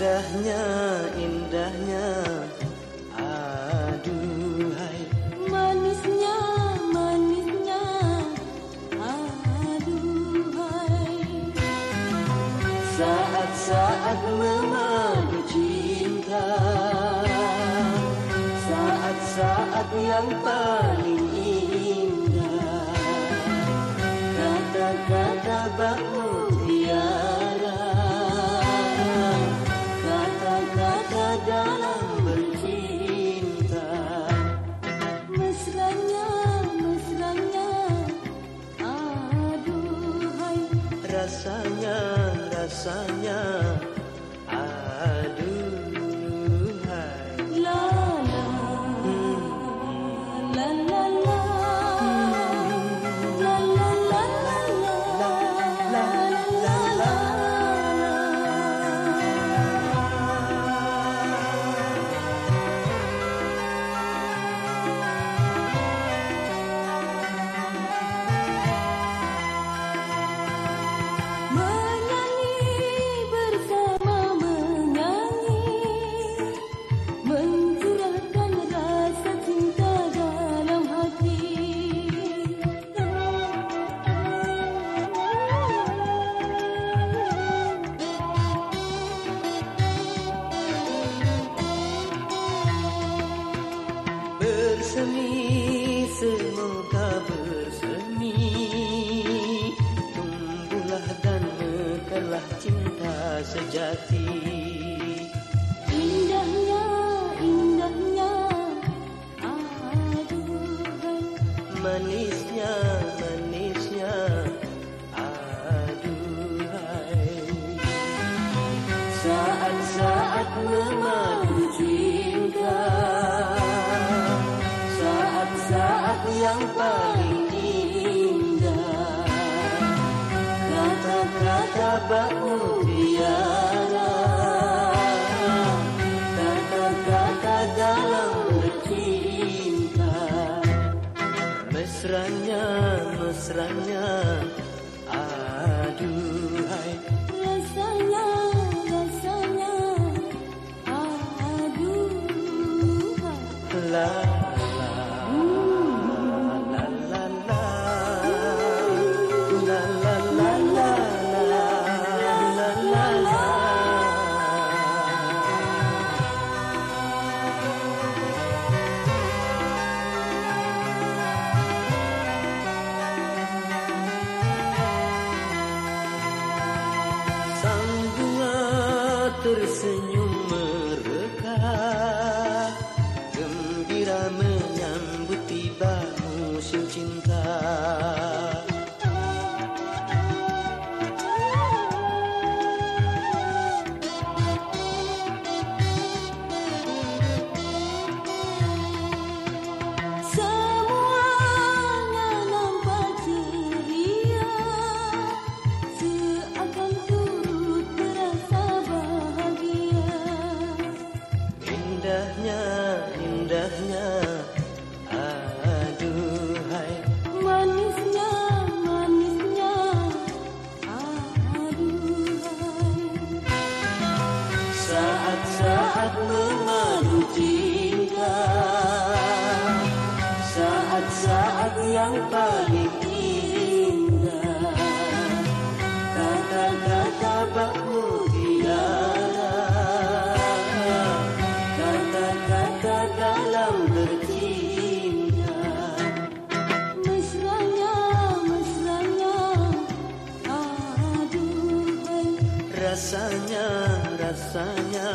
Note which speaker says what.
Speaker 1: indahnya Saat-saat yang paling indah Kata-kata bak mutiara Kata-kata dalam bercinta.
Speaker 2: Mesranya, mesranya Aduhai.
Speaker 1: Rasanya, rasanya sejati.
Speaker 2: Indahnya, indahnya Aduhai
Speaker 1: Manisnya, manisnya Aduhai Saat-saat memadu cinta. Saat-saat yang paling indah. Kata-kata bak mesranya yang paling indah. Kata-kata bak mutiara Kata-kata dalam bercinta.
Speaker 2: Mesranya, mesranya. Aduhai.
Speaker 1: Rasanya, rasanya